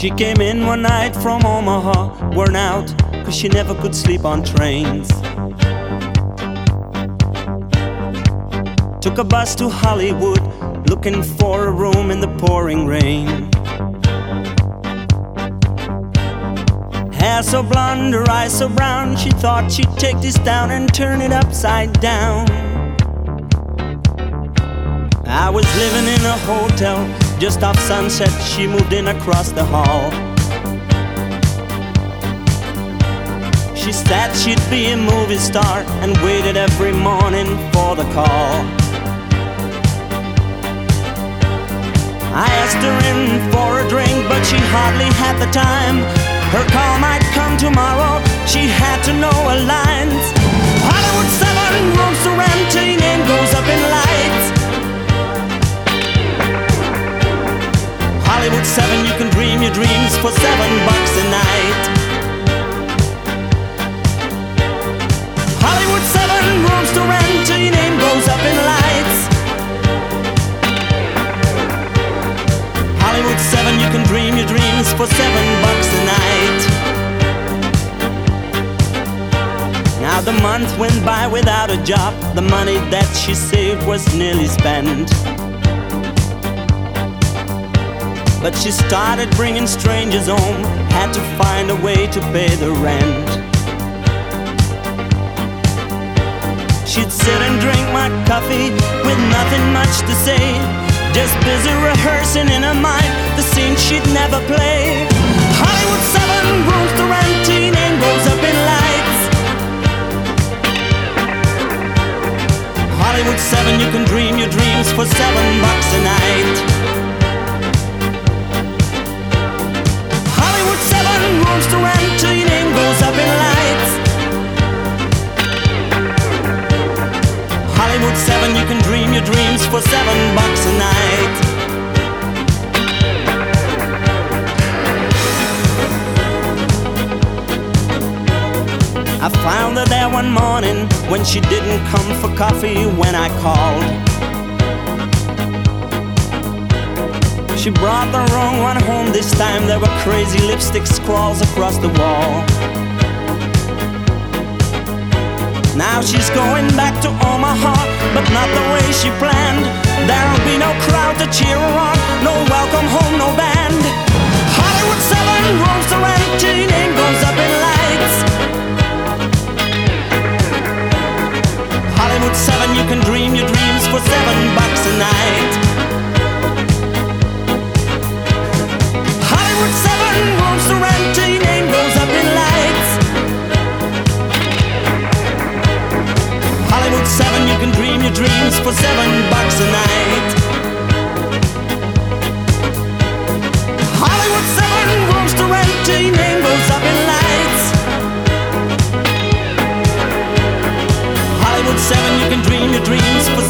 She came in one night from Omaha, worn out, cause she never could sleep on trains. Took a bus to Hollywood, looking for a room in the pouring rain. Hair so blonde, her eyes so brown, she thought she'd take this down and turn it upside down. I was living in a hotel just off sunset, she moved in across the hall. She said she'd be a movie star and waited every morning for the call. I asked her in for a drink, but she hardly had the time. Her call might come tomorrow, she had to know her lines. 7, you can dream your dreams for seven bucks a night. Hollywood 7, rooms to rent till your name goes up in lights. Hollywood 7, you can dream your dreams for seven bucks a night. Now the month went by without a job. The money that she saved was nearly spent. But she started bringing strangers home, had to find a way to pay the rent. She'd sit and drink my coffee with nothing much to say, just busy rehearsing in her mind the scene she'd never play. Hollywood 7 rooms to rent, name goes up in lights. Hollywood 7, you can dream your dreams for seven bucks a night. You your dreams for seven bucks a night. I found her there one morning when she didn't come for coffee when I called. She brought the wrong one home this time. There were crazy lipstick scrawls across the wall. Now she's going back to Omaha, but not the way she planned. There'll be no crowd to cheer her seven, you can dream your dreams. For